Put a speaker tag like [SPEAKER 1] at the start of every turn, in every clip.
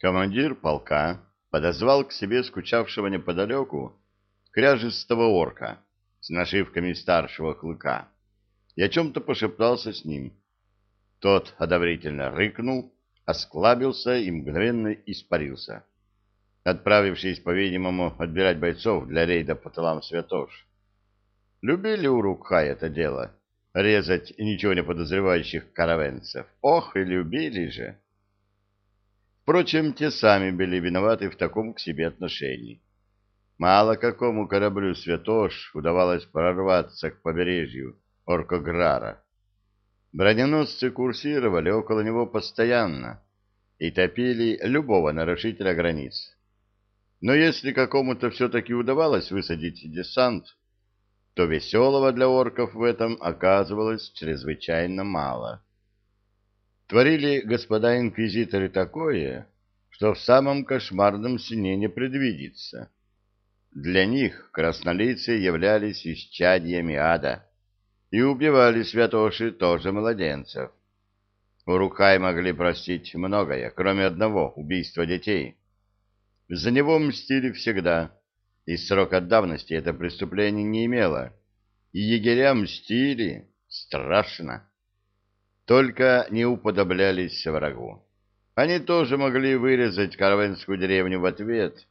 [SPEAKER 1] Командир полка подозвал к себе скучавшего неподалеку кряжестого орка с нашивками старшего клыка и о чем-то пошептался с ним. Тот одобрительно рыкнул, осклабился и мгновенно испарился, отправившись, по-видимому, отбирать бойцов для рейда по талам святош. Любили Урукхай это дело — резать ничего не подозревающих каравенцев. Ох, и любили же! Впрочем, те сами были виноваты в таком к себе отношении. Мало какому кораблю «Святош» удавалось прорваться к побережью Оркограра. Броненосцы курсировали около него постоянно и топили любого нарушителя границ. Но если какому-то все-таки удавалось высадить десант, то веселого для орков в этом оказывалось чрезвычайно мало. Творили господа инквизиторы такое, что в самом кошмарном сне не предвидится. Для них краснолицы являлись исчадьями ада, и убивали святоши тоже младенцев. Урукхай могли простить многое, кроме одного — убийства детей. За него мстили всегда, и срока давности это преступление не имело. И егеря мстили страшно. Только не уподоблялись врагу. Они тоже могли вырезать каравенскую деревню в ответ,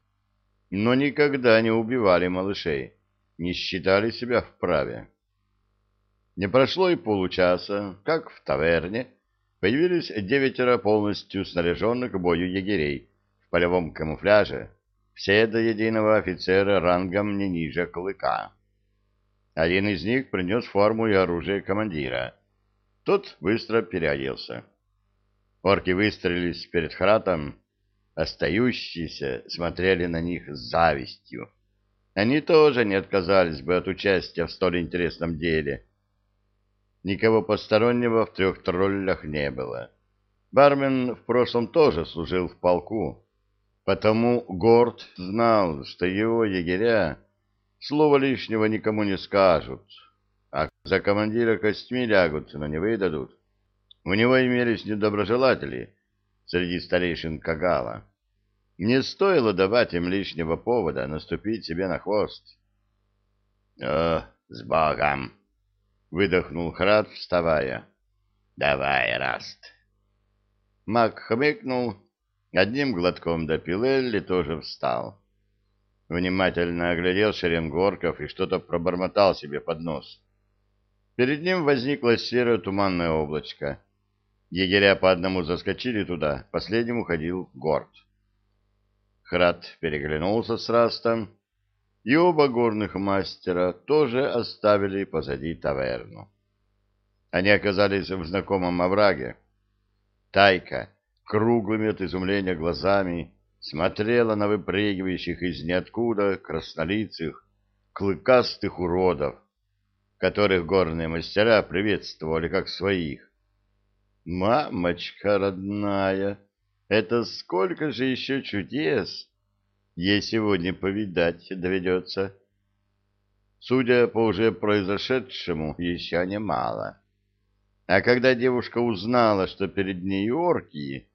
[SPEAKER 1] но никогда не убивали малышей, не считали себя вправе. Не прошло и получаса, как в таверне появились девятеро полностью снаряженных к бою егерей в полевом камуфляже, все до единого офицера рангом не ниже клыка. Один из них принес форму и оружие командира. Тот быстро переоделся. Орки выстрелились перед хратом, остающиеся смотрели на них с завистью. Они тоже не отказались бы от участия в столь интересном деле — Никого постороннего в трех троллях не было. Бармен в прошлом тоже служил в полку, потому Горд знал, что его егеря слова лишнего никому не скажут, за командира костьми лягут, но не выдадут. У него имелись недоброжелатели среди старейшин Кагала. Не стоило давать им лишнего повода наступить себе на хвост. — О, с Богом! — выдохнул Храд, вставая. — Давай, Раст. Мак хмыкнул, одним глотком допил Элли, тоже встал. Внимательно оглядел шеренгорков и что-то пробормотал себе под нос. Перед ним возникло серое туманное облачко. Егеря по одному заскочили туда, последним уходил Горд. Храд переглянулся с Растом и оба горных мастера тоже оставили позади таверну. Они оказались в знакомом овраге. Тайка, круглыми от изумления глазами, смотрела на выпрыгивающих из ниоткуда краснолицых, клыкастых уродов, которых горные мастера приветствовали как своих. «Мамочка родная, это сколько же еще чудес!» ей сегодня повидать доведется. Судя по уже произошедшему, еще немало. А когда девушка узнала, что перед ней орки,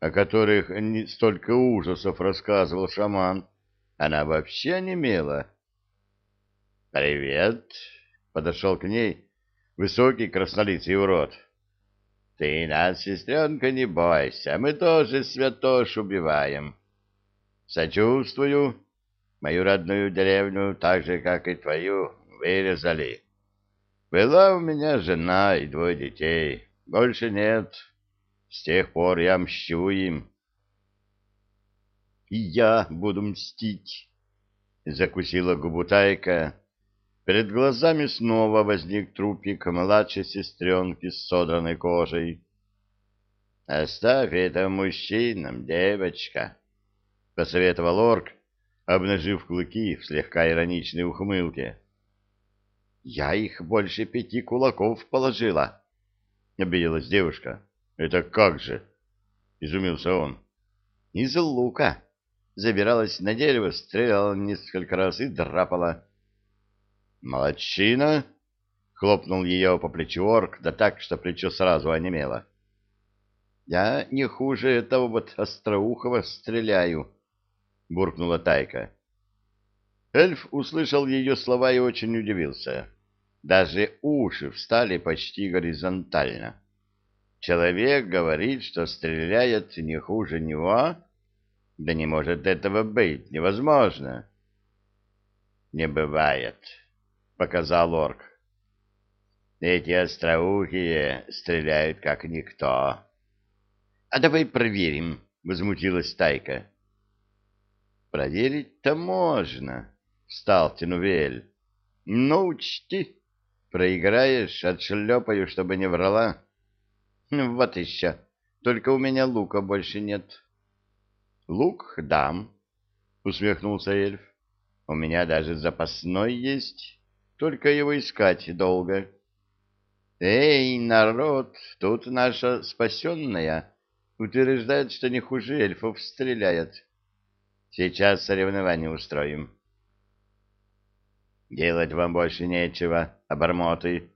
[SPEAKER 1] о которых не столько ужасов рассказывал шаман, она вообще немела. «Привет!» — подошел к ней высокий краснолицый урод. «Ты нас, сестренка, не бойся, мы тоже святош убиваем». Сочувствую. Мою родную деревню, так же, как и твою, вырезали. Была у меня жена и двое детей. Больше нет. С тех пор я мщу им. И я буду мстить. Закусила губу Тайка. Перед глазами снова возник трупик младшей сестренки с содранной кожей. Оставь это мужчинам, девочка. — посоветовал орк, обнажив клыки в слегка ироничной ухмылке. — Я их больше пяти кулаков положила, — обиделась девушка. — Это как же? — изумился он. — Из лука. Забиралась на дерево, стреляла несколько раз и драпала. — Молодчина! — хлопнул ее по плечу орк, да так, что плечо сразу онемело. — Я не хуже этого вот Остроухова стреляю, — буркнула Тайка. Эльф услышал ее слова и очень удивился. Даже уши встали почти горизонтально. Человек говорит, что стреляет не хуже него? Да не может этого быть, невозможно. Не бывает, показал орк. Эти остроухие стреляют как никто. А давай проверим, возмутилась Тайка. Проверить-то можно, встал Тинувель. Но учти, проиграешь, отшлепаю, чтобы не врала. Ну, вот еще. Только у меня лука больше нет. Лук дам, усмехнулся эльф. У меня даже запасной есть, только его искать долго. Эй, народ, тут наша спасенная утверждает, что не хуже эльфов стреляет. Сейчас соревнование устроим. Делать вам больше нечего, обормоты,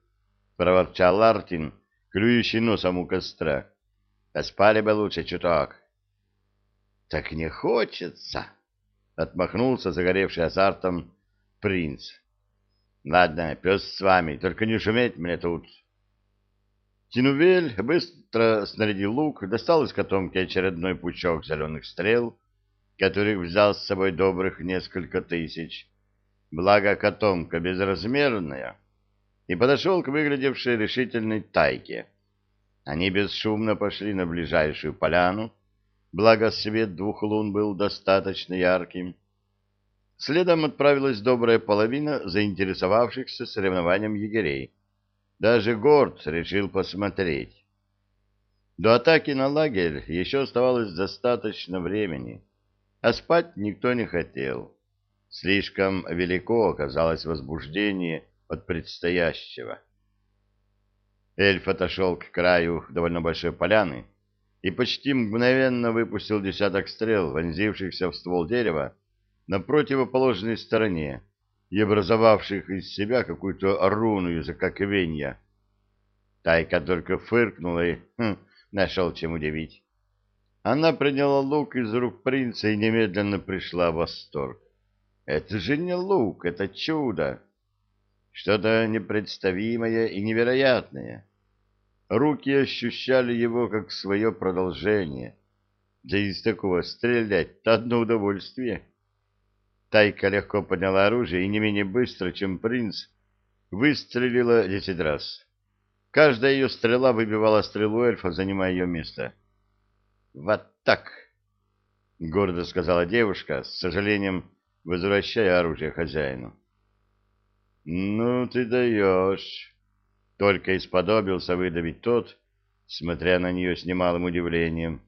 [SPEAKER 1] проворчал Лартин, клюющий носом у костра. Поспали бы лучше чуток. — Так не хочется, — отмахнулся загоревший азартом принц. — Ладно, пес с вами, только не шуметь мне тут. Тинувель быстро снарядил лук, достал из котомки очередной пучок зеленых стрел, которых взял с собой добрых несколько тысяч. Благо котомка безразмерная — и подошел к выглядевшей решительной тайке. Они бесшумно пошли на ближайшую поляну, благо свет двух лун был достаточно ярким. Следом отправилась добрая половина заинтересовавшихся соревнованием егерей. Даже Горд решил посмотреть. До атаки на лагерь еще оставалось достаточно времени, а спать никто не хотел. Слишком велико оказалось возбуждение от предстоящего. Эльф отошел к краю довольно большой поляны и почти мгновенно выпустил десяток стрел, вонзившихся в ствол дерева на противоположной стороне и образовавших из себя какую-то руну языка квенья. Тайка только фыркнула и хм, нашел чем удивить. Она приняла лук из рук принца и немедленно пришла в восторг. Это же не лук, это чудо! что-то непредставимое и невероятное. Руки ощущали его как свое продолжение. Да из такого стрелять-то одно удовольствие. Тайка легко подняла оружие и не менее быстро, чем принц, выстрелила десять раз. Каждая ее стрела выбивала стрелу эльфа, занимая ее место. «Вот так!» — гордо сказала девушка, с сожалением возвращая оружие хозяину. «Ну ты даешь!» Только исподобился выдавить тот, смотря на нее с немалым удивлением.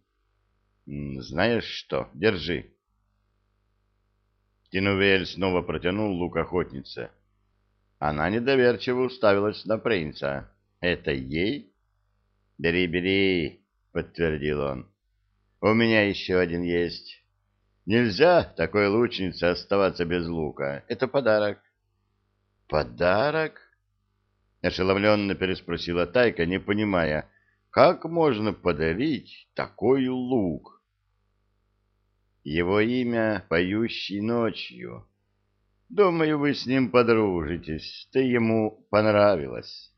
[SPEAKER 1] «Знаешь что? Держи!» Тинувель снова протянул лук охотнице. Она недоверчиво уставилась на принца. «Это ей?» «Бери, бери!» — подтвердил он. «У меня еще один есть. Нельзя такой лучнице оставаться без лука. Это подарок». «Подарок?» — ошеломленно переспросила Тайка, не понимая, как можно подарить такой лук. «Его имя — Поющий ночью. Думаю, вы с ним подружитесь, ты ему понравилась».